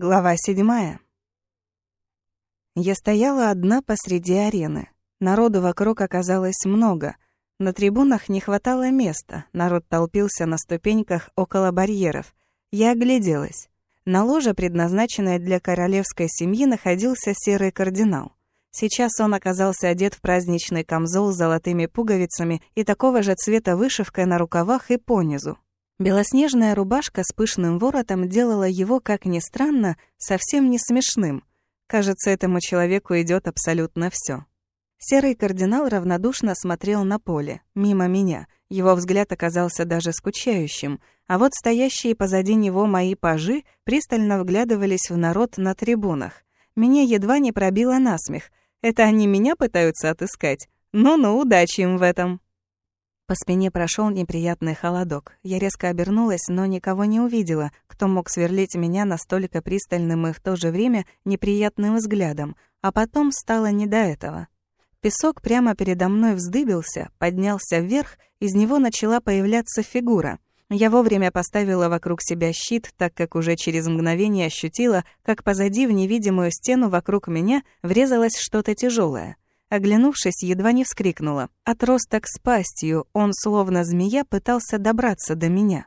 Глава седьмая. Я стояла одна посреди арены. Народу вокруг оказалось много. На трибунах не хватало места. Народ толпился на ступеньках около барьеров. Я огляделась. На ложе, предназначенной для королевской семьи, находился серый кардинал. Сейчас он оказался одет в праздничный камзол с золотыми пуговицами и такого же цвета вышивкой на рукавах и понизу. Белоснежная рубашка с пышным воротом делала его, как ни странно, совсем не смешным. Кажется, этому человеку идет абсолютно все. Серый кардинал равнодушно смотрел на поле, мимо меня. Его взгляд оказался даже скучающим, а вот стоящие позади него мои пажи пристально вглядывались в народ на трибунах. Меня едва не пробило насмех. Это они меня пытаются отыскать? Ну-ну, удачи им в этом. По спине прошел неприятный холодок. Я резко обернулась, но никого не увидела, кто мог сверлить меня настолько пристальным и в то же время неприятным взглядом, а потом стало не до этого. Песок прямо передо мной вздыбился, поднялся вверх, из него начала появляться фигура. Я вовремя поставила вокруг себя щит, так как уже через мгновение ощутила, как позади в невидимую стену вокруг меня врезалось что-то тяжелое. Оглянувшись, едва не вскрикнула. Отросток с пастью, он, словно змея, пытался добраться до меня.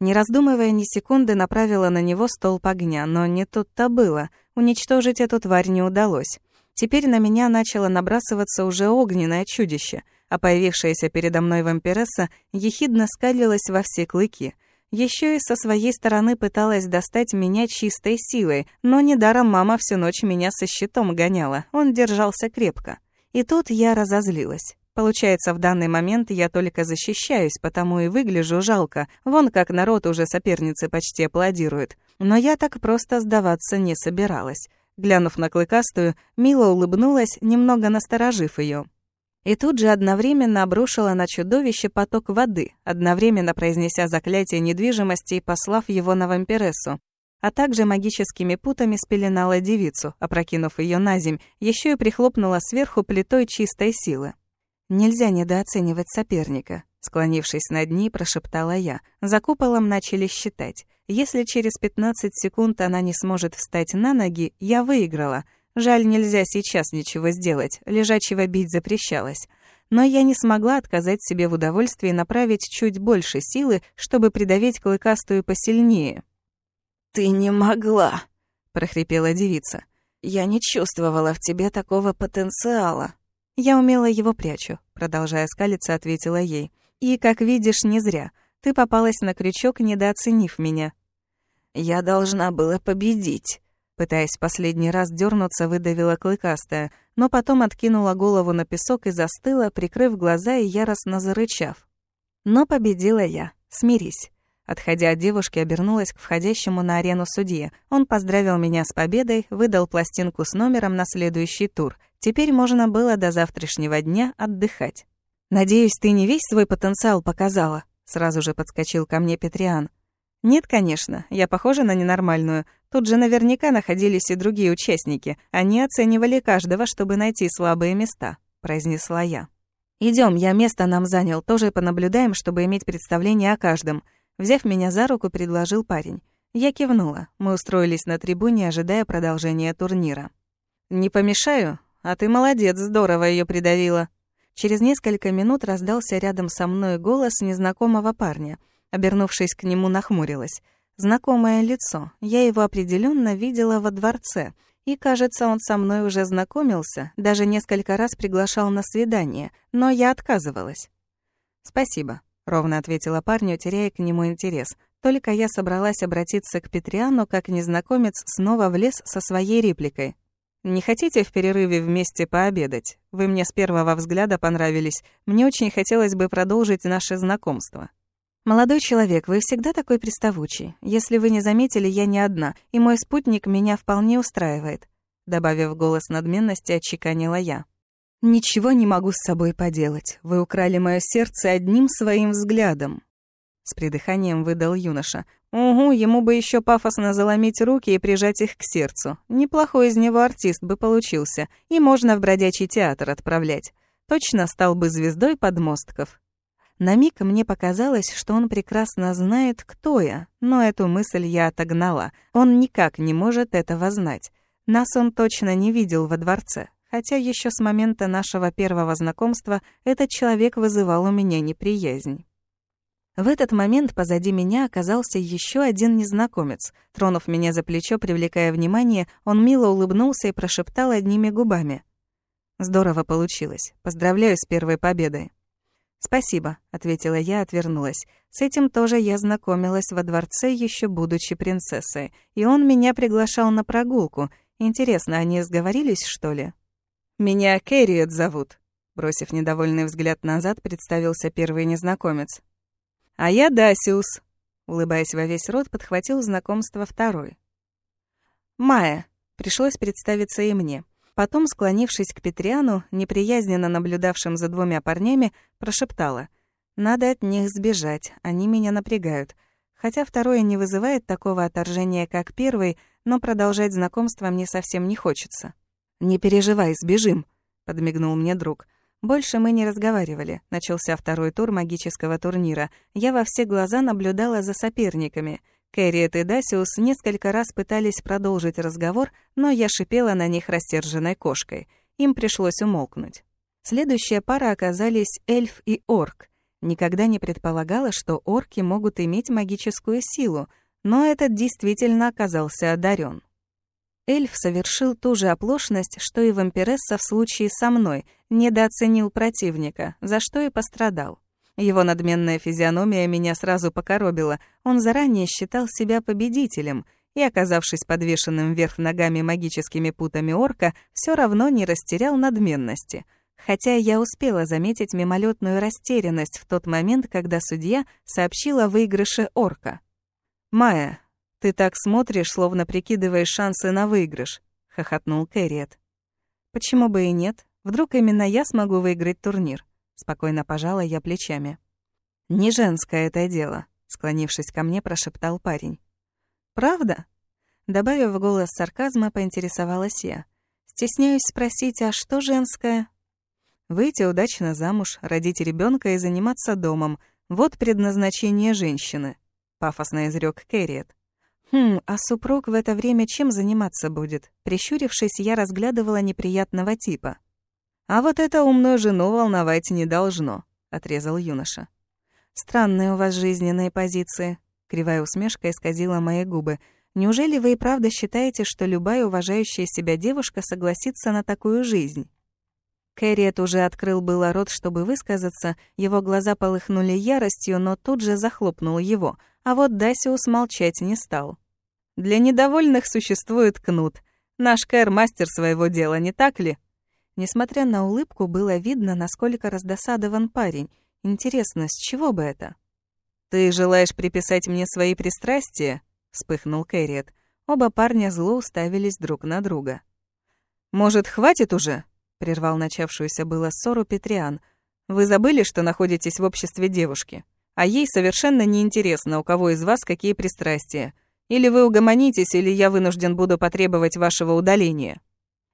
Не раздумывая ни секунды, направила на него столб огня, но не тут-то было. Уничтожить эту тварь не удалось. Теперь на меня начало набрасываться уже огненное чудище, а появившаяся передо мной вампиресса ехидно скалилась во все клыки. Еще и со своей стороны пыталась достать меня чистой силой, но недаром мама всю ночь меня со щитом гоняла, он держался крепко. И тут я разозлилась. Получается, в данный момент я только защищаюсь, потому и выгляжу жалко. Вон как народ уже соперницы почти аплодирует. Но я так просто сдаваться не собиралась. Глянув на клыкастую, мило улыбнулась, немного насторожив ее. И тут же одновременно обрушила на чудовище поток воды, одновременно произнеся заклятие недвижимости и послав его на вампирессу а также магическими путами спеленала девицу, опрокинув ее на земь, еще и прихлопнула сверху плитой чистой силы. «Нельзя недооценивать соперника», — склонившись над ней, прошептала я. За куполом начали считать. Если через 15 секунд она не сможет встать на ноги, я выиграла. Жаль, нельзя сейчас ничего сделать, лежачего бить запрещалось. Но я не смогла отказать себе в удовольствии направить чуть больше силы, чтобы придавить клыкастую посильнее. «Ты не могла», — прохрипела девица. «Я не чувствовала в тебе такого потенциала». «Я умело его прячу», — продолжая скалиться, ответила ей. «И, как видишь, не зря. Ты попалась на крючок, недооценив меня». «Я должна была победить», — пытаясь последний раз дернуться, выдавила клыкастая, но потом откинула голову на песок и застыла, прикрыв глаза и яростно зарычав. Но победила я. Смирись. Отходя от девушки, обернулась к входящему на арену судье. Он поздравил меня с победой, выдал пластинку с номером на следующий тур. Теперь можно было до завтрашнего дня отдыхать. «Надеюсь, ты не весь свой потенциал показала?» Сразу же подскочил ко мне Петриан. «Нет, конечно, я похожа на ненормальную. Тут же наверняка находились и другие участники. Они оценивали каждого, чтобы найти слабые места», — произнесла я. Идем, я место нам занял, тоже понаблюдаем, чтобы иметь представление о каждом. Взяв меня за руку, предложил парень. Я кивнула. Мы устроились на трибуне, ожидая продолжения турнира. «Не помешаю? А ты молодец, здорово ее придавила». Через несколько минут раздался рядом со мной голос незнакомого парня. Обернувшись к нему, нахмурилась. Знакомое лицо. Я его определенно видела во дворце. И, кажется, он со мной уже знакомился, даже несколько раз приглашал на свидание, но я отказывалась. «Спасибо», ровно ответила парню, теряя к нему интерес. Только я собралась обратиться к Петриану, как незнакомец снова влез со своей репликой. «Не хотите в перерыве вместе пообедать? Вы мне с первого взгляда понравились. Мне очень хотелось бы продолжить наше знакомство». «Молодой человек, вы всегда такой приставучий. Если вы не заметили, я не одна, и мой спутник меня вполне устраивает», добавив голос надменности, отчеканила я. «Ничего не могу с собой поделать. Вы украли мое сердце одним своим взглядом». С придыханием выдал юноша. «Угу, ему бы еще пафосно заломить руки и прижать их к сердцу. Неплохой из него артист бы получился. И можно в бродячий театр отправлять. Точно стал бы звездой подмостков». На миг мне показалось, что он прекрасно знает, кто я, но эту мысль я отогнала. Он никак не может этого знать. Нас он точно не видел во дворце, хотя еще с момента нашего первого знакомства этот человек вызывал у меня неприязнь. В этот момент позади меня оказался еще один незнакомец. Тронув меня за плечо, привлекая внимание, он мило улыбнулся и прошептал одними губами. «Здорово получилось. Поздравляю с первой победой». «Спасибо», — ответила я, отвернулась. «С этим тоже я знакомилась во дворце, еще будучи принцессой, и он меня приглашал на прогулку. Интересно, они сговорились, что ли?» «Меня Кэрриет зовут», — бросив недовольный взгляд назад, представился первый незнакомец. «А я Дасиус», — улыбаясь во весь рот, подхватил знакомство второй. «Майя», — пришлось представиться и мне. Потом, склонившись к Петриану, неприязненно наблюдавшим за двумя парнями, прошептала. «Надо от них сбежать, они меня напрягают». Хотя второе не вызывает такого отторжения, как первый, но продолжать знакомство мне совсем не хочется. «Не переживай, сбежим», — подмигнул мне друг. Больше мы не разговаривали. Начался второй тур магического турнира. Я во все глаза наблюдала за соперниками. Кэрриет и Дасиус несколько раз пытались продолжить разговор, но я шипела на них рассерженной кошкой. Им пришлось умолкнуть. Следующая пара оказались эльф и орк. Никогда не предполагала, что орки могут иметь магическую силу, но этот действительно оказался одарен. Эльф совершил ту же оплошность, что и вампиресса в случае со мной, недооценил противника, за что и пострадал. Его надменная физиономия меня сразу покоробила. Он заранее считал себя победителем и, оказавшись подвешенным вверх ногами магическими путами орка, все равно не растерял надменности. Хотя я успела заметить мимолетную растерянность в тот момент, когда судья сообщила о выигрыше орка. «Майя, «Ты так смотришь, словно прикидываешь шансы на выигрыш», — хохотнул Кэрриет. «Почему бы и нет? Вдруг именно я смогу выиграть турнир?» Спокойно пожала я плечами. «Не женское это дело», — склонившись ко мне, прошептал парень. «Правда?» Добавив голос сарказма, поинтересовалась я. «Стесняюсь спросить, а что женское?» «Выйти удачно замуж, родить ребенка и заниматься домом. Вот предназначение женщины», — пафосно изрек Кэрриет. Хм, а супруг в это время чем заниматься будет? Прищурившись, я разглядывала неприятного типа. А вот это умную жену волновать не должно, отрезал юноша. Странные у вас жизненные позиции. Кривая усмешка исказила мои губы. Неужели вы и правда считаете, что любая уважающая себя девушка согласится на такую жизнь? Кэрриет уже открыл было рот, чтобы высказаться, его глаза полыхнули яростью, но тут же захлопнул его, а вот Дасиус молчать не стал. Для недовольных существует кнут. Наш Кэр мастер своего дела, не так ли? Несмотря на улыбку, было видно, насколько раздосадован парень. Интересно, с чего бы это? «Ты желаешь приписать мне свои пристрастия?» — вспыхнул Кэрриет. Оба парня зло уставились друг на друга. «Может, хватит уже?» — прервал начавшуюся было ссору Петриан. «Вы забыли, что находитесь в обществе девушки? А ей совершенно неинтересно, у кого из вас какие пристрастия. Или вы угомонитесь, или я вынужден буду потребовать вашего удаления».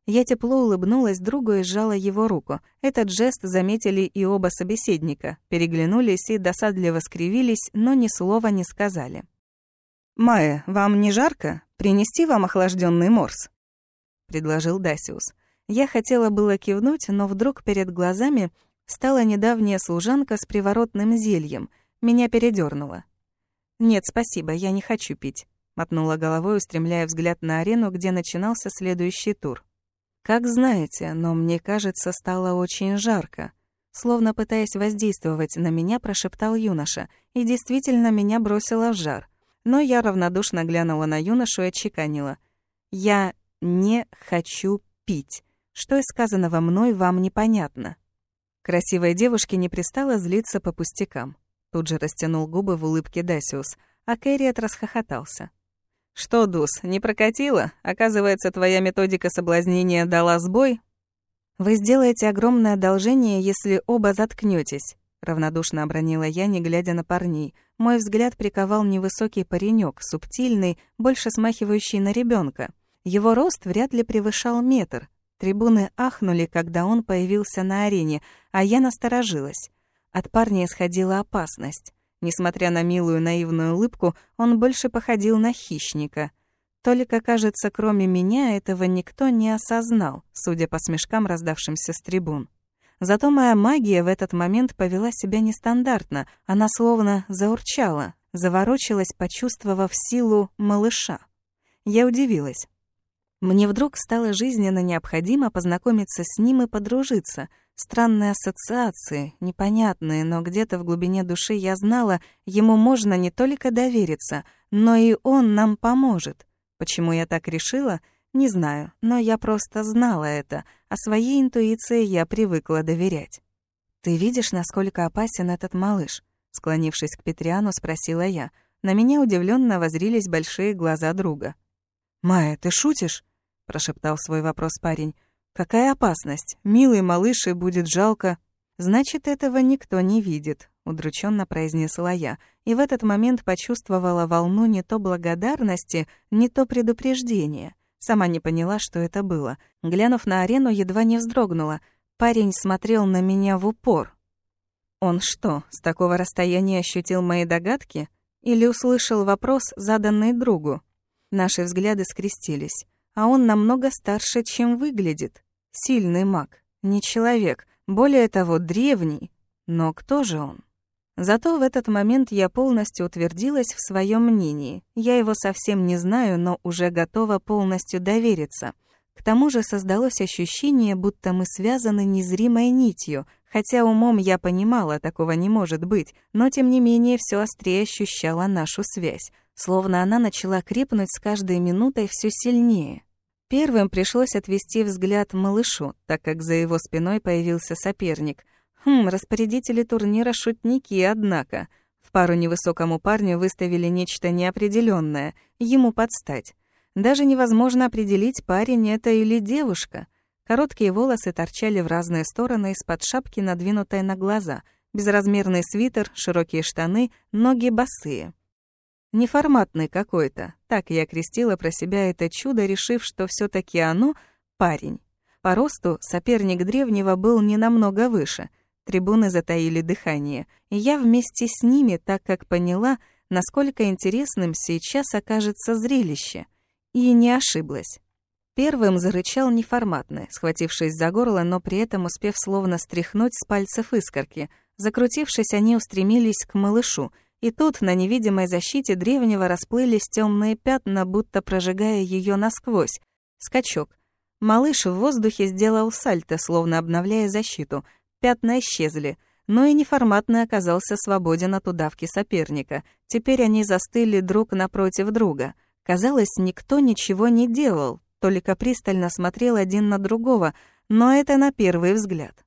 Я тепло улыбнулась другу и сжала его руку. Этот жест заметили и оба собеседника, переглянулись и досадливо скривились, но ни слова не сказали. «Майя, вам не жарко? Принести вам охлажденный морс?» — предложил Дасиус. Я хотела было кивнуть, но вдруг перед глазами стала недавняя служанка с приворотным зельем. Меня передёрнуло. «Нет, спасибо, я не хочу пить». Мотнула головой, устремляя взгляд на арену, где начинался следующий тур. «Как знаете, но мне кажется, стало очень жарко». Словно пытаясь воздействовать на меня, прошептал юноша, и действительно меня бросило в жар. Но я равнодушно глянула на юношу и отчеканила. «Я не хочу пить. Что из сказанного мной вам непонятно?» Красивой девушке не пристало злиться по пустякам. Тут же растянул губы в улыбке Дасиус, а Кэрриет расхохотался. «Что, Дус, не прокатило? Оказывается, твоя методика соблазнения дала сбой?» «Вы сделаете огромное одолжение, если оба заткнётесь», — равнодушно обронила я, не глядя на парней. Мой взгляд приковал невысокий паренек, субтильный, больше смахивающий на ребенка. Его рост вряд ли превышал метр. Трибуны ахнули, когда он появился на арене, а я насторожилась. От парня исходила опасность. Несмотря на милую наивную улыбку, он больше походил на хищника. Только, кажется, кроме меня этого никто не осознал, судя по смешкам, раздавшимся с трибун. Зато моя магия в этот момент повела себя нестандартно, она словно заурчала, заворочилась, почувствовав силу малыша. Я удивилась. Мне вдруг стало жизненно необходимо познакомиться с ним и подружиться. Странные ассоциации, непонятные, но где-то в глубине души я знала, ему можно не только довериться, но и он нам поможет. Почему я так решила, не знаю, но я просто знала это, а своей интуиции я привыкла доверять. «Ты видишь, насколько опасен этот малыш?» Склонившись к Петриану, спросила я. На меня удивленно возрились большие глаза друга. «Майя, ты шутишь?» — прошептал свой вопрос парень. «Какая опасность? Милый малыш, и будет жалко». «Значит, этого никто не видит», — удрученно произнесла я, и в этот момент почувствовала волну не то благодарности, не то предупреждения. Сама не поняла, что это было. Глянув на арену, едва не вздрогнула. Парень смотрел на меня в упор. Он что, с такого расстояния ощутил мои догадки? Или услышал вопрос, заданный другу? Наши взгляды скрестились. А он намного старше, чем выглядит. Сильный маг, не человек, более того, древний. Но кто же он? Зато в этот момент я полностью утвердилась в своем мнении. Я его совсем не знаю, но уже готова полностью довериться. К тому же создалось ощущение, будто мы связаны незримой нитью, хотя умом я понимала, такого не может быть, но тем не менее все острее ощущала нашу связь, словно она начала крепнуть с каждой минутой все сильнее. Первым пришлось отвести взгляд малышу, так как за его спиной появился соперник. Хм, распорядители турнира шутники, однако. В пару невысокому парню выставили нечто неопределенное, ему подстать. Даже невозможно определить, парень это или девушка. Короткие волосы торчали в разные стороны из-под шапки, надвинутой на глаза, безразмерный свитер, широкие штаны, ноги босые. Неформатный какой-то. Так я крестила про себя это чудо, решив, что все таки оно — парень. По росту соперник древнего был не намного выше. Трибуны затаили дыхание. И я вместе с ними, так как поняла, насколько интересным сейчас окажется зрелище. И не ошиблась. Первым зарычал неформатный, схватившись за горло, но при этом успев словно стряхнуть с пальцев искорки. Закрутившись, они устремились к малышу — и тут на невидимой защите древнего расплылись темные пятна, будто прожигая ее насквозь. Скачок. Малыш в воздухе сделал сальто, словно обновляя защиту. Пятна исчезли. Но и неформатный оказался свободен от удавки соперника. Теперь они застыли друг напротив друга. Казалось, никто ничего не делал, только пристально смотрел один на другого, но это на первый взгляд.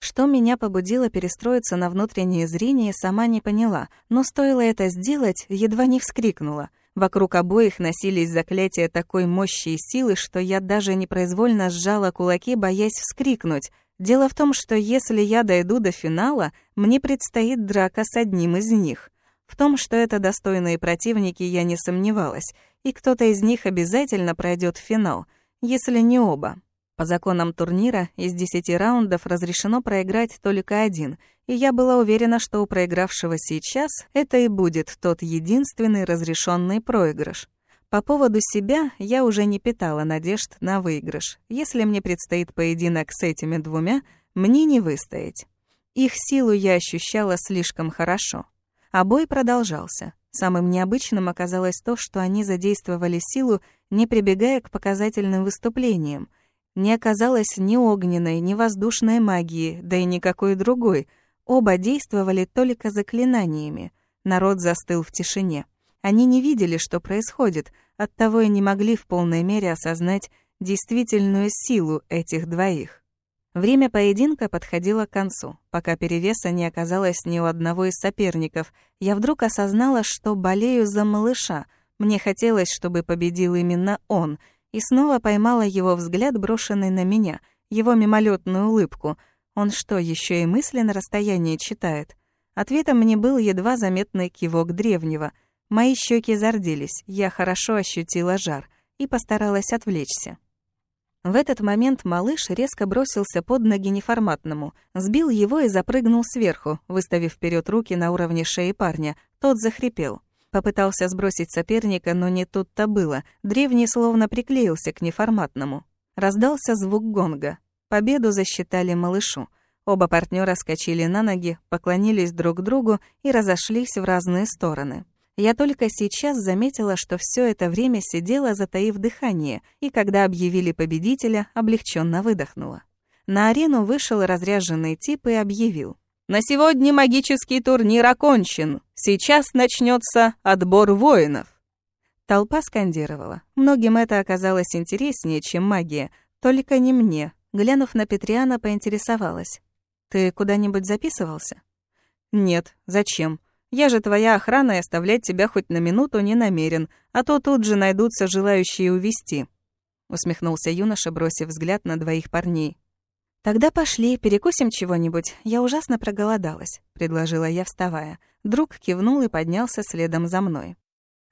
Что меня побудило перестроиться на внутреннее зрение, сама не поняла, но стоило это сделать, едва не вскрикнула. Вокруг обоих носились заклятия такой мощи и силы, что я даже непроизвольно сжала кулаки, боясь вскрикнуть. Дело в том, что если я дойду до финала, мне предстоит драка с одним из них. В том, что это достойные противники, я не сомневалась, и кто-то из них обязательно пройдет в финал, если не оба. По законам турнира из 10 раундов разрешено проиграть только один, и я была уверена, что у проигравшего сейчас это и будет тот единственный разрешенный проигрыш. По поводу себя я уже не питала надежд на выигрыш. Если мне предстоит поединок с этими двумя, мне не выстоять. Их силу я ощущала слишком хорошо. А бой продолжался. Самым необычным оказалось то, что они задействовали силу, не прибегая к показательным выступлениям, не оказалось ни огненной, ни воздушной магии, да и никакой другой. Оба действовали только заклинаниями. Народ застыл в тишине. Они не видели, что происходит, оттого и не могли в полной мере осознать действительную силу этих двоих. Время поединка подходило к концу. Пока перевеса не оказалось ни у одного из соперников, я вдруг осознала, что болею за малыша. Мне хотелось, чтобы победил именно он — и снова поймала его взгляд, брошенный на меня, его мимолетную улыбку. Он что, еще и мысли на расстоянии читает? Ответом мне был едва заметный кивок древнего. Мои щеки зарделись, я хорошо ощутила жар и постаралась отвлечься. В этот момент малыш резко бросился под ноги неформатному, сбил его и запрыгнул сверху, выставив вперед руки на уровне шеи парня. Тот захрипел. Попытался сбросить соперника, но не тут-то было. Древний словно приклеился к неформатному. Раздался звук гонга. Победу засчитали малышу. Оба партнера скачали на ноги, поклонились друг другу и разошлись в разные стороны. Я только сейчас заметила, что все это время сидела, затаив дыхание, и когда объявили победителя, облегченно выдохнула. На арену вышел разряженный тип и объявил. «На сегодня магический турнир окончен. Сейчас начнется отбор воинов». Толпа скандировала. Многим это оказалось интереснее, чем магия. Только не мне. Глянув на Петриана, поинтересовалась. «Ты куда-нибудь записывался?» «Нет. Зачем?» Я же твоя охрана и оставлять тебя хоть на минуту не намерен, а то тут же найдутся желающие увести. Усмехнулся юноша, бросив взгляд на двоих парней. «Тогда пошли, перекусим чего-нибудь. Я ужасно проголодалась», — предложила я, вставая. Друг кивнул и поднялся следом за мной.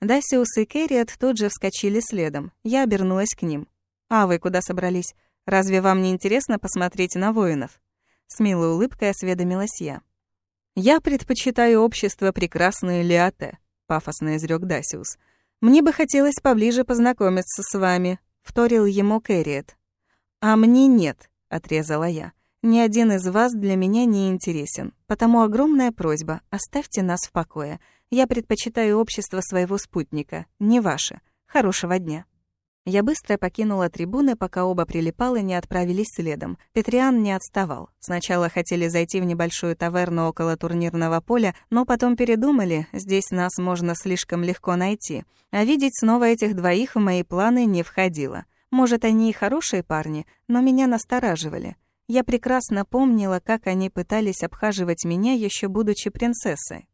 Дасиус и Кэрриот тут же вскочили следом. Я обернулась к ним. «А вы куда собрались? Разве вам не интересно посмотреть на воинов?» С милой улыбкой осведомилась я. «Я предпочитаю общество прекрасной Лиате», — пафосно изрек Дасиус. «Мне бы хотелось поближе познакомиться с вами», — вторил ему Кэрриет. «А мне нет», — отрезала я. «Ни один из вас для меня не интересен, потому огромная просьба, оставьте нас в покое. Я предпочитаю общество своего спутника, не ваше. Хорошего дня». Я быстро покинула трибуны, пока оба прилипалы не отправились следом. Петриан не отставал. Сначала хотели зайти в небольшую таверну около турнирного поля, но потом передумали, здесь нас можно слишком легко найти. А видеть снова этих двоих в мои планы не входило. Может, они и хорошие парни, но меня настораживали. Я прекрасно помнила, как они пытались обхаживать меня, еще будучи принцессой.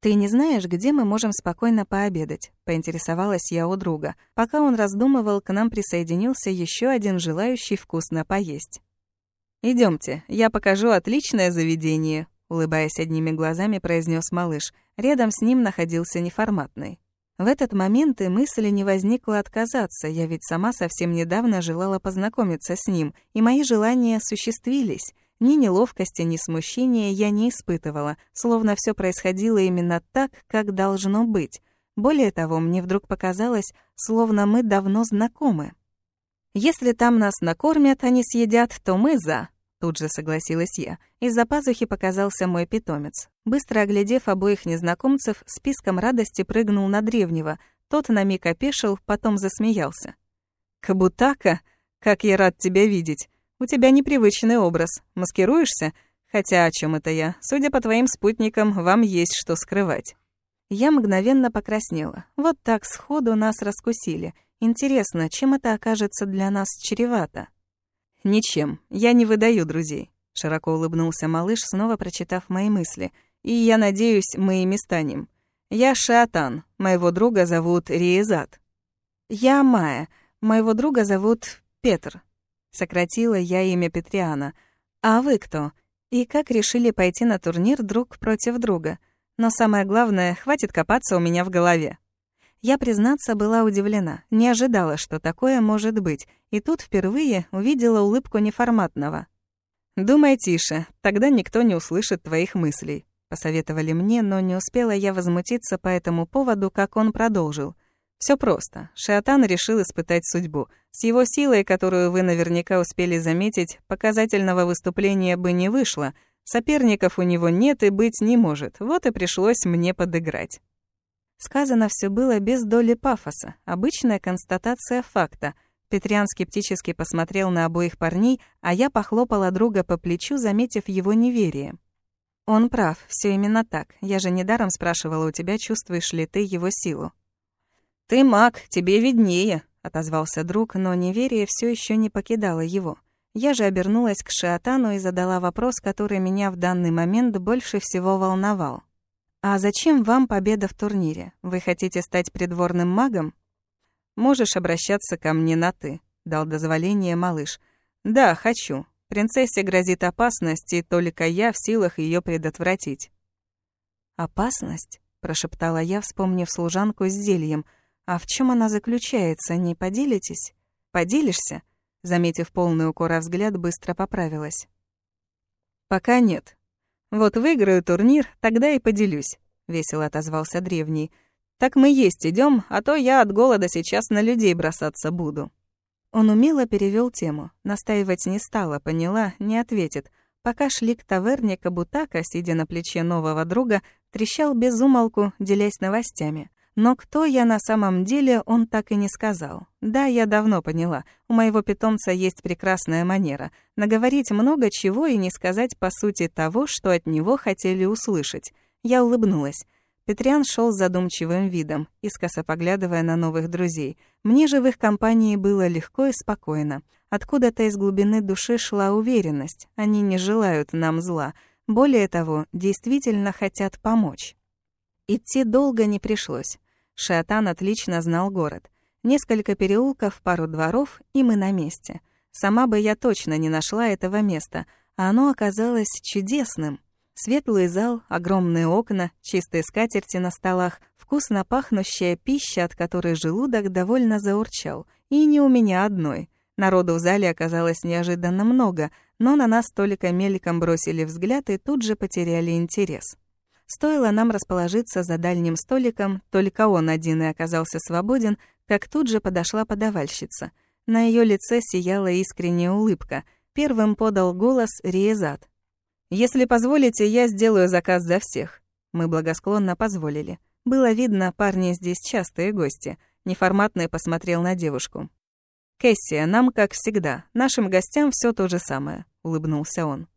«Ты не знаешь, где мы можем спокойно пообедать?» — поинтересовалась я у друга. Пока он раздумывал, к нам присоединился еще один желающий вкусно поесть. Идемте, я покажу отличное заведение», — улыбаясь одними глазами, произнес малыш. Рядом с ним находился неформатный. В этот момент и мысли не возникло отказаться, я ведь сама совсем недавно желала познакомиться с ним, и мои желания осуществились — ни неловкости, ни смущения я не испытывала, словно все происходило именно так, как должно быть. Более того, мне вдруг показалось, словно мы давно знакомы. «Если там нас накормят, не съедят, то мы за», Тут же согласилась я. Из-за пазухи показался мой питомец. Быстро оглядев обоих незнакомцев, списком радости прыгнул на древнего. Тот на миг опешил, потом засмеялся. «Кабутака, как я рад тебя видеть. У тебя непривычный образ. Маскируешься? Хотя о чем это я? Судя по твоим спутникам, вам есть что скрывать». Я мгновенно покраснела. Вот так сходу нас раскусили. Интересно, чем это окажется для нас чревато? «Ничем. Я не выдаю друзей», — широко улыбнулся малыш, снова прочитав мои мысли. «И я надеюсь, мы ими станем. Я Шатан. Моего друга зовут Риезат». «Я Майя. Моего друга зовут Петр», Сократила я имя Петриана. А вы кто? И как решили пойти на турнир друг против друга? Но самое главное, хватит копаться у меня в голове. Я, признаться, была удивлена, не ожидала, что такое может быть, и тут впервые увидела улыбку неформатного. «Думай тише, тогда никто не услышит твоих мыслей», — посоветовали мне, но не успела я возмутиться по этому поводу, как он продолжил. Все просто. Шиатан решил испытать судьбу. С его силой, которую вы наверняка успели заметить, показательного выступления бы не вышло. Соперников у него нет и быть не может. Вот и пришлось мне подыграть. Сказано все было без доли пафоса. Обычная констатация факта. Петриан скептически посмотрел на обоих парней, а я похлопала друга по плечу, заметив его неверие. Он прав, все именно так. Я же недаром спрашивала у тебя, чувствуешь ли ты его силу. «Ты маг, тебе виднее», — отозвался друг, но неверие все еще не покидало его. Я же обернулась к Шиатану и задала вопрос, который меня в данный момент больше всего волновал. «А зачем вам победа в турнире? Вы хотите стать придворным магом?» «Можешь обращаться ко мне на «ты», — дал дозволение малыш. «Да, хочу. Принцессе грозит опасность, и только я в силах ее предотвратить». «Опасность?» — прошептала я, вспомнив служанку с зельем — а в чем она заключается, не поделитесь? Поделишься? Заметив полный укора взгляд, быстро поправилась. «Пока нет. Вот выиграю турнир, тогда и поделюсь», — весело отозвался древний. «Так мы есть идем, а то я от голода сейчас на людей бросаться буду». Он умело перевел тему, настаивать не стала, поняла, не ответит. Пока шли к таверне, Кабутака, сидя на плече нового друга, трещал без умолку, делясь новостями. Но кто я на самом деле, он так и не сказал. Да, я давно поняла, у моего питомца есть прекрасная манера — наговорить много чего и не сказать по сути того, что от него хотели услышать. Я улыбнулась. Петриан шел с задумчивым видом, искоса поглядывая на новых друзей. Мне же в их компании было легко и спокойно. Откуда-то из глубины души шла уверенность. Они не желают нам зла. Более того, действительно хотят помочь. Идти долго не пришлось. Шиатан отлично знал город. Несколько переулков, пару дворов, и мы на месте. Сама бы я точно не нашла этого места, а оно оказалось чудесным. Светлый зал, огромные окна, чистые скатерти на столах, вкусно пахнущая пища, от которой желудок довольно заурчал. И не у меня одной. Народу в зале оказалось неожиданно много, но на нас только мельком бросили взгляд и тут же потеряли интерес. Стоило нам расположиться за дальним столиком, только он один и оказался свободен, как тут же подошла подавальщица. На ее лице сияла искренняя улыбка. Первым подал голос Риезат. «Если позволите, я сделаю заказ за всех». Мы благосклонно позволили. Было видно, парни здесь частые гости. Неформатный посмотрел на девушку. «Кэссия, нам, как всегда, нашим гостям все то же самое», — улыбнулся он.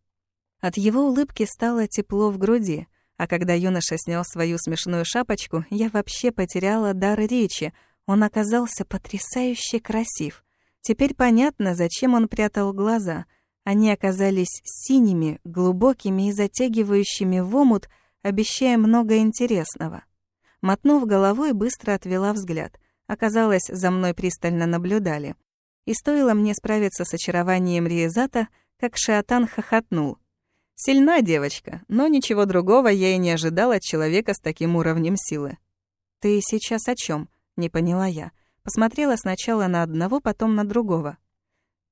От его улыбки стало тепло в груди. А когда юноша снял свою смешную шапочку, я вообще потеряла дар речи. Он оказался потрясающе красив. Теперь понятно, зачем он прятал глаза. Они оказались синими, глубокими и затягивающими в омут, обещая много интересного. Мотнув головой, быстро отвела взгляд. Оказалось, за мной пристально наблюдали. И стоило мне справиться с очарованием Риезата, как Шиатан хохотнул. Сильна девочка, но ничего другого я и не ожидала от человека с таким уровнем силы. «Ты сейчас о чем? не поняла я. Посмотрела сначала на одного, потом на другого.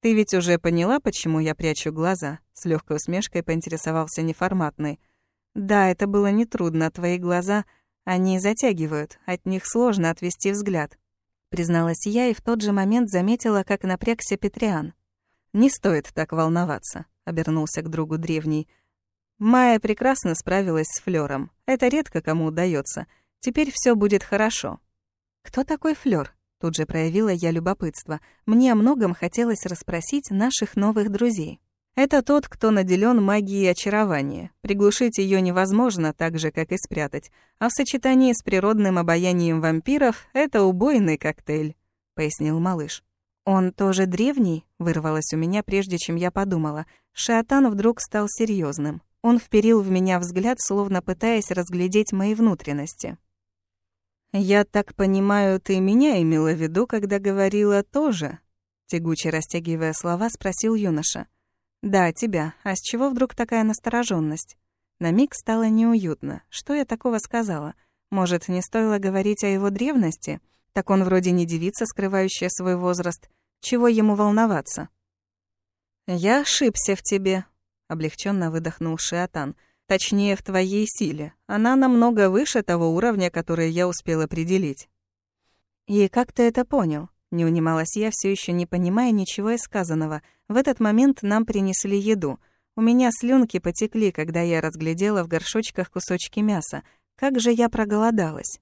«Ты ведь уже поняла, почему я прячу глаза?» С легкой усмешкой поинтересовался неформатный. «Да, это было нетрудно. Твои глаза, они затягивают. От них сложно отвести взгляд». Призналась я и в тот же момент заметила, как напрягся Петриан. «Не стоит так волноваться», — обернулся к другу древний. «Майя прекрасно справилась с Флёром. Это редко кому удается. Теперь все будет хорошо». «Кто такой Флёр?» Тут же проявила я любопытство. Мне о многом хотелось расспросить наших новых друзей. Это тот, кто наделен магией очарования. Приглушить ее невозможно, так же, как и спрятать. А в сочетании с природным обаянием вампиров — это убойный коктейль», — пояснил малыш. «Он тоже древний?» — вырвалось у меня, прежде чем я подумала. Шиатан вдруг стал серьезным. Он вперил в меня взгляд, словно пытаясь разглядеть мои внутренности. «Я так понимаю, ты меня имела в виду, когда говорила тоже?» Тягуче растягивая слова, спросил юноша. «Да, тебя. А с чего вдруг такая настороженность? На миг стало неуютно. Что я такого сказала? Может, не стоило говорить о его древности? Так он вроде не девица, скрывающая свой возраст. Чего ему волноваться? «Я ошибся в тебе», — облегченно выдохнул Шиатан. «Точнее, в твоей силе. Она намного выше того уровня, который я успел определить». «И как ты это понял?» Не унималась я, все еще не понимая ничего из сказанного. В этот момент нам принесли еду. У меня слюнки потекли, когда я разглядела в горшочках кусочки мяса. Как же я проголодалась.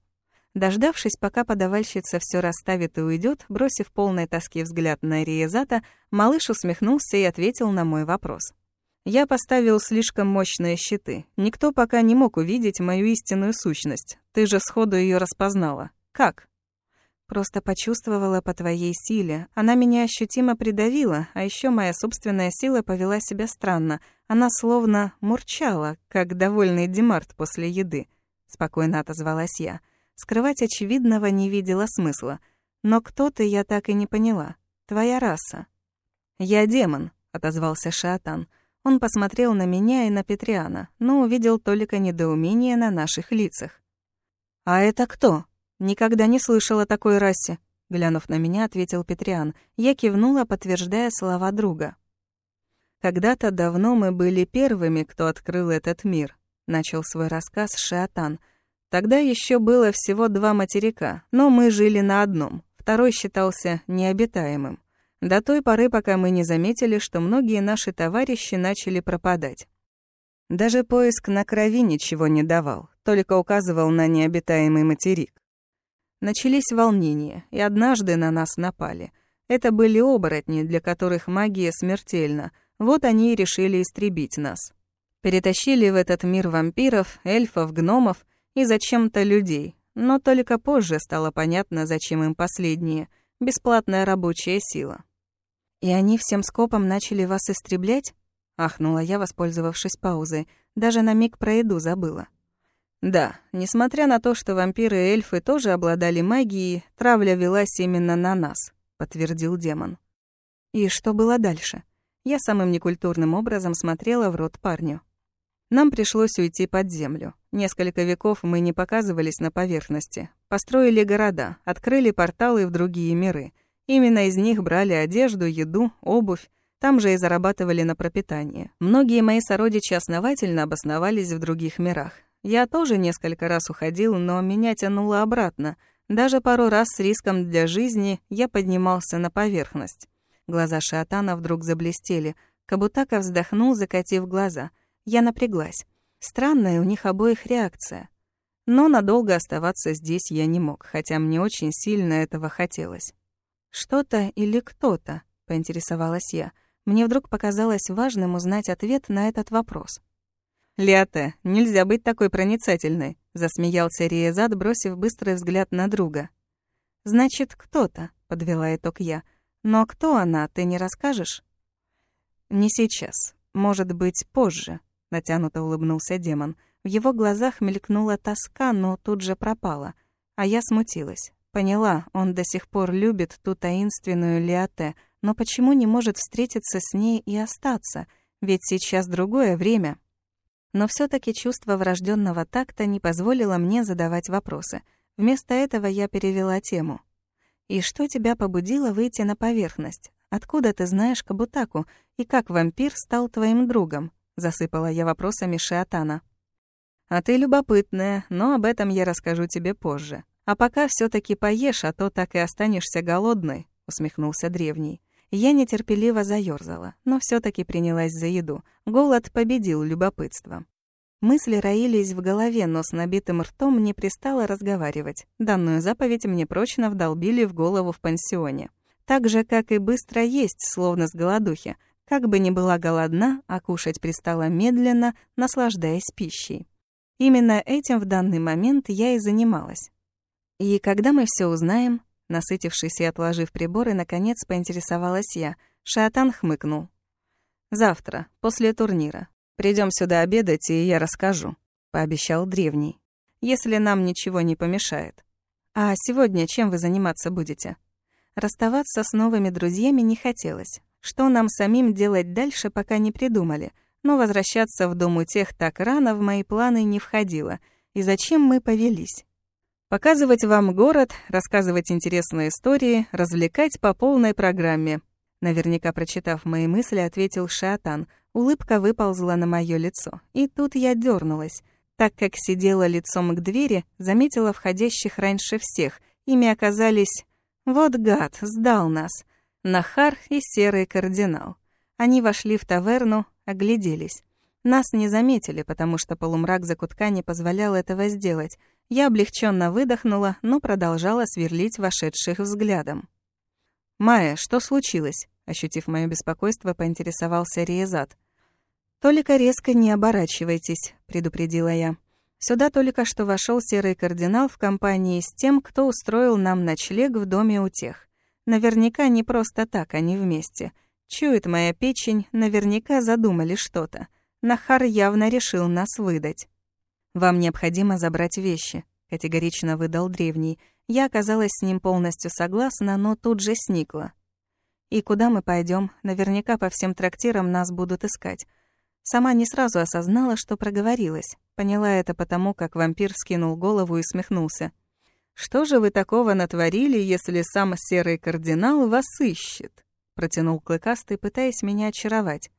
Дождавшись, пока подавальщица все расставит и уйдет, бросив полной тоски взгляд на Риезата, малыш усмехнулся и ответил на мой вопрос. «Я поставил слишком мощные щиты. Никто пока не мог увидеть мою истинную сущность. Ты же сходу ее распознала. Как?» «Просто почувствовала по твоей силе. Она меня ощутимо придавила, а еще моя собственная сила повела себя странно. Она словно мурчала, как довольный Демарт после еды», — спокойно отозвалась я. Скрывать очевидного не видела смысла. Но кто ты, я так и не поняла. Твоя раса. «Я демон», — отозвался Шатан. Он посмотрел на меня и на Петриана, но увидел только недоумение на наших лицах. «А это кто? Никогда не слышала о такой расе», — глянув на меня, ответил Петриан. Я кивнула, подтверждая слова друга. Когда-то давно мы были первыми, кто открыл этот мир, начал свой рассказ Шиатан. Тогда еще было всего два материка, но мы жили на одном. Второй считался необитаемым. До той поры, пока мы не заметили, что многие наши товарищи начали пропадать. Даже поиск на крови ничего не давал, только указывал на необитаемый материк. Начались волнения, и однажды на нас напали. Это были оборотни, для которых магия смертельна, вот они и решили истребить нас. Перетащили в этот мир вампиров, эльфов, гномов и зачем-то людей. Но только позже стало понятно, зачем им последние. Бесплатная рабочая сила. «И они всем скопом начали вас истреблять?» Ахнула я, воспользовавшись паузой. Даже на миг про еду забыла. Да, несмотря на то, что вампиры и эльфы тоже обладали магией, травля велась именно на нас, подтвердил демон. И что было дальше? Я самым некультурным образом смотрела в рот парню. Нам пришлось уйти под землю. Несколько веков мы не показывались на поверхности. Построили города, открыли порталы в другие миры. Именно из них брали одежду, еду, обувь. Там же и зарабатывали на пропитание. Многие мои сородичи основательно обосновались в других мирах. Я тоже несколько раз уходил, но меня тянуло обратно. Даже пару раз с риском для жизни я поднимался на поверхность. Глаза Шиатана вдруг заблестели. Кабутака вздохнул, закатив глаза. Я напряглась. Странная у них обоих реакция. Но надолго оставаться здесь я не мог, хотя мне очень сильно этого хотелось. «Что-то или кто-то?» — поинтересовалась я. Мне вдруг показалось важным узнать ответ на этот вопрос. «Лиате, нельзя быть такой проницательной», — засмеялся Риезад, бросив быстрый взгляд на друга. «Значит, кто-то», — подвела итог я. Но кто она, ты не расскажешь? Не сейчас. Может быть, позже, натянуто улыбнулся демон. В его глазах мелькнула тоска, но тут же пропала. А я смутилась. Поняла, он до сих пор любит ту таинственную Лиате, но почему не может встретиться с ней и остаться? Ведь сейчас другое время. Но все таки чувство врожденного такта не позволило мне задавать вопросы. Вместо этого я перевела тему. И что тебя побудило выйти на поверхность? Откуда ты знаешь Кабутаку? И как вампир стал твоим другом?» Засыпала я вопросами Шиатана. «А ты любопытная, но об этом я расскажу тебе позже. А пока все таки поешь, а то так и останешься голодной», усмехнулся древний. Я нетерпеливо заёрзала, но все таки принялась за еду. Голод победил любопытство. Мысли роились в голове, но с набитым ртом не пристало разговаривать. Данную заповедь мне прочно вдолбили в голову в пансионе. Так же, как и быстро есть, словно с голодухи. Как бы ни была голодна, а кушать пристала медленно, наслаждаясь пищей. Именно этим в данный момент я и занималась. И когда мы все узнаем, насытившись и отложив приборы, наконец поинтересовалась я. Шатан хмыкнул. «Завтра, после турнира. Придем сюда обедать, и я расскажу», — пообещал древний. «Если нам ничего не помешает». «А сегодня чем вы заниматься будете?» Расставаться с новыми друзьями не хотелось. Что нам самим делать дальше, пока не придумали. Но возвращаться в дом у тех так рано в мои планы не входило. И зачем мы повелись? Показывать вам город, рассказывать интересные истории, развлекать по полной программе. Наверняка прочитав мои мысли, ответил Шатан — Улыбка выползла на моё лицо, и тут я дернулась. Так как сидела лицом к двери, заметила входящих раньше всех. Ими оказались... Вот гад, сдал нас. Нахар и Серый Кардинал. Они вошли в таверну, огляделись. Нас не заметили, потому что полумрак закутка не позволял этого сделать. Я облегченно выдохнула, но продолжала сверлить вошедших взглядом. «Майя, что случилось?» Ощутив моё беспокойство, поинтересовался Риезат. «Только резко не оборачивайтесь», — предупредила я. Сюда только что вошел серый кардинал в компании с тем, кто устроил нам ночлег в доме у тех. Наверняка не просто так они вместе. Чует моя печень, наверняка задумали что-то. Нахар явно решил нас выдать. «Вам необходимо забрать вещи», — категорично выдал древний. Я оказалась с ним полностью согласна, но тут же сникла. И куда мы пойдем? Наверняка по всем трактирам нас будут искать. Сама не сразу осознала, что проговорилась. Поняла это потому, как вампир скинул голову и смехнулся. «Что же вы такого натворили, если сам серый кардинал вас ищет?» — протянул Клыкастый, пытаясь меня очаровать.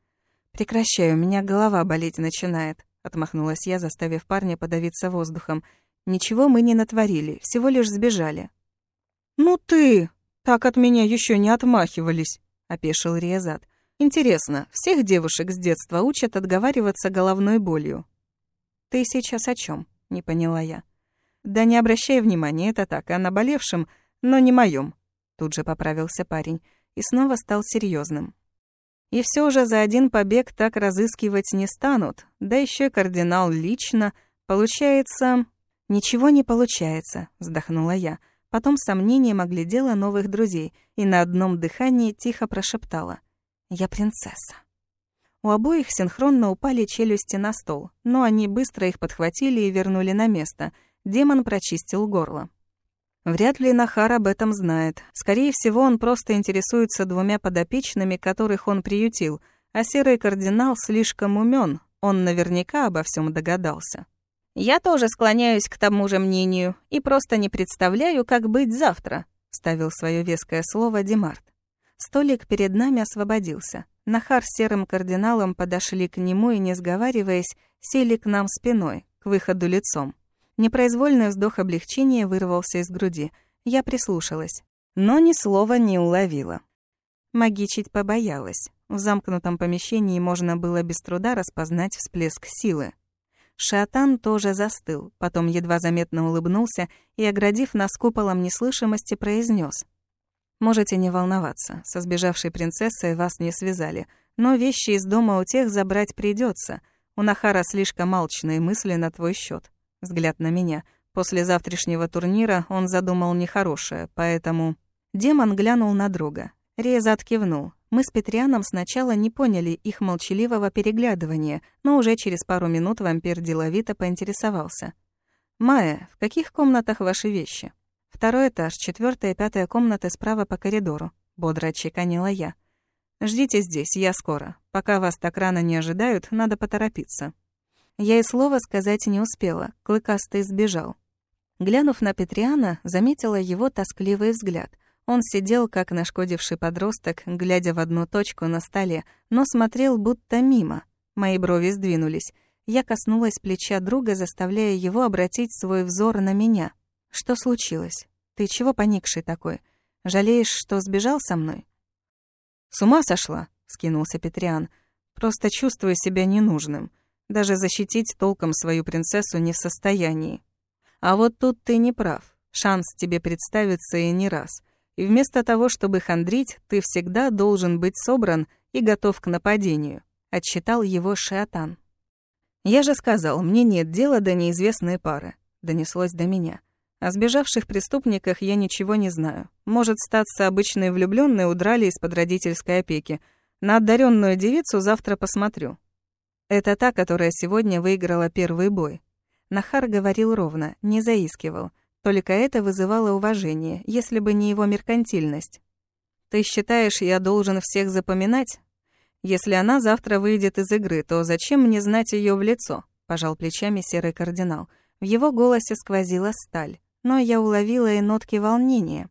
«Прекращай, у меня голова болеть начинает», — отмахнулась я, заставив парня подавиться воздухом. «Ничего мы не натворили, всего лишь сбежали». «Ну ты! Так от меня еще не отмахивались», — опешил Риазат. «Интересно, всех девушек с детства учат отговариваться головной болью?» «Ты сейчас о чем? не поняла я. «Да не обращай внимания, это так, о наболевшем, но не моем. тут же поправился парень и снова стал серьезным. И все же за один побег так разыскивать не станут, да еще кардинал лично. Получается... «Ничего не получается», — вздохнула я. Потом с сомнением оглядела новых друзей и на одном дыхании тихо прошептала. «Я принцесса». У обоих синхронно упали челюсти на стол, но они быстро их подхватили и вернули на место. Демон прочистил горло. Вряд ли Нахар об этом знает. Скорее всего, он просто интересуется двумя подопечными, которых он приютил, а серый кардинал слишком умен, он наверняка обо всем догадался. «Я тоже склоняюсь к тому же мнению и просто не представляю, как быть завтра», — ставил свое веское слово Демарт. Столик перед нами освободился. Нахар с серым кардиналом подошли к нему и, не сговариваясь, сели к нам спиной, к выходу лицом. Непроизвольный вздох облегчения вырвался из груди. Я прислушалась, но ни слова не уловила. Магичить побоялась. В замкнутом помещении можно было без труда распознать всплеск силы. Шатан тоже застыл, потом едва заметно улыбнулся и, оградив нас куполом неслышимости, произнес: Можете не волноваться, со сбежавшей принцессой вас не связали, но вещи из дома у тех забрать придется. У Нахара слишком алчные мысли на твой счет. Взгляд на меня. После завтрашнего турнира он задумал нехорошее, поэтому... Демон глянул на друга. Резат кивнул. Мы с Петрианом сначала не поняли их молчаливого переглядывания, но уже через пару минут вампир деловито поинтересовался. «Майя, в каких комнатах ваши вещи?» Второй этаж, четвертая и пятая комнаты справа по коридору. Бодро отчеканила я. Ждите здесь, я скоро. Пока вас так рано не ожидают, надо поторопиться. Я и слова сказать не успела. Клыкастый сбежал. Глянув на Петриана, заметила его тоскливый взгляд. Он сидел, как нашкодивший подросток, глядя в одну точку на столе, но смотрел будто мимо. Мои брови сдвинулись. Я коснулась плеча друга, заставляя его обратить свой взор на меня. Что случилось? Ты чего поникший такой? Жалеешь, что сбежал со мной?» «С ума сошла?» — скинулся Петриан. «Просто чувствую себя ненужным. Даже защитить толком свою принцессу не в состоянии. А вот тут ты не прав. Шанс тебе представится и не раз. И вместо того, чтобы хандрить, ты всегда должен быть собран и готов к нападению», — отчитал его Шиатан. «Я же сказал, мне нет дела до неизвестной пары», — донеслось до меня. О сбежавших преступниках я ничего не знаю. Может, статься обычные влюбленные удрали из-под родительской опеки. На одаренную девицу завтра посмотрю. Это та, которая сегодня выиграла первый бой. Нахар говорил ровно, не заискивал. Только это вызывало уважение, если бы не его меркантильность. «Ты считаешь, я должен всех запоминать? Если она завтра выйдет из игры, то зачем мне знать ее в лицо?» — пожал плечами серый кардинал. В его голосе сквозила сталь но я уловила и нотки волнения.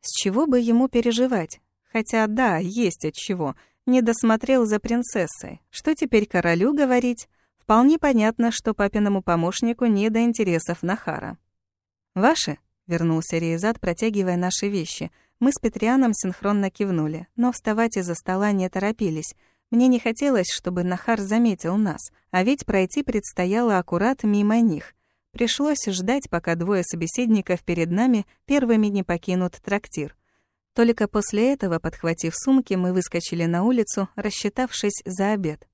С чего бы ему переживать? Хотя да, есть от чего. Не досмотрел за принцессой. Что теперь королю говорить? Вполне понятно, что папиному помощнику не до интересов Нахара. «Ваши?» — вернулся Рейзат, протягивая наши вещи. Мы с Петрианом синхронно кивнули, но вставать из-за стола не торопились. Мне не хотелось, чтобы Нахар заметил нас, а ведь пройти предстояло аккурат мимо них — Пришлось ждать, пока двое собеседников перед нами первыми не покинут трактир. Только после этого, подхватив сумки, мы выскочили на улицу, рассчитавшись за обед.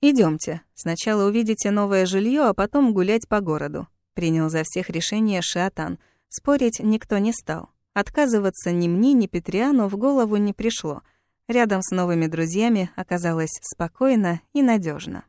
Идемте. Сначала увидите новое жилье, а потом гулять по городу», — принял за всех решение Шиатан. Спорить никто не стал. Отказываться ни мне, ни Петриану в голову не пришло. Рядом с новыми друзьями оказалось спокойно и надежно.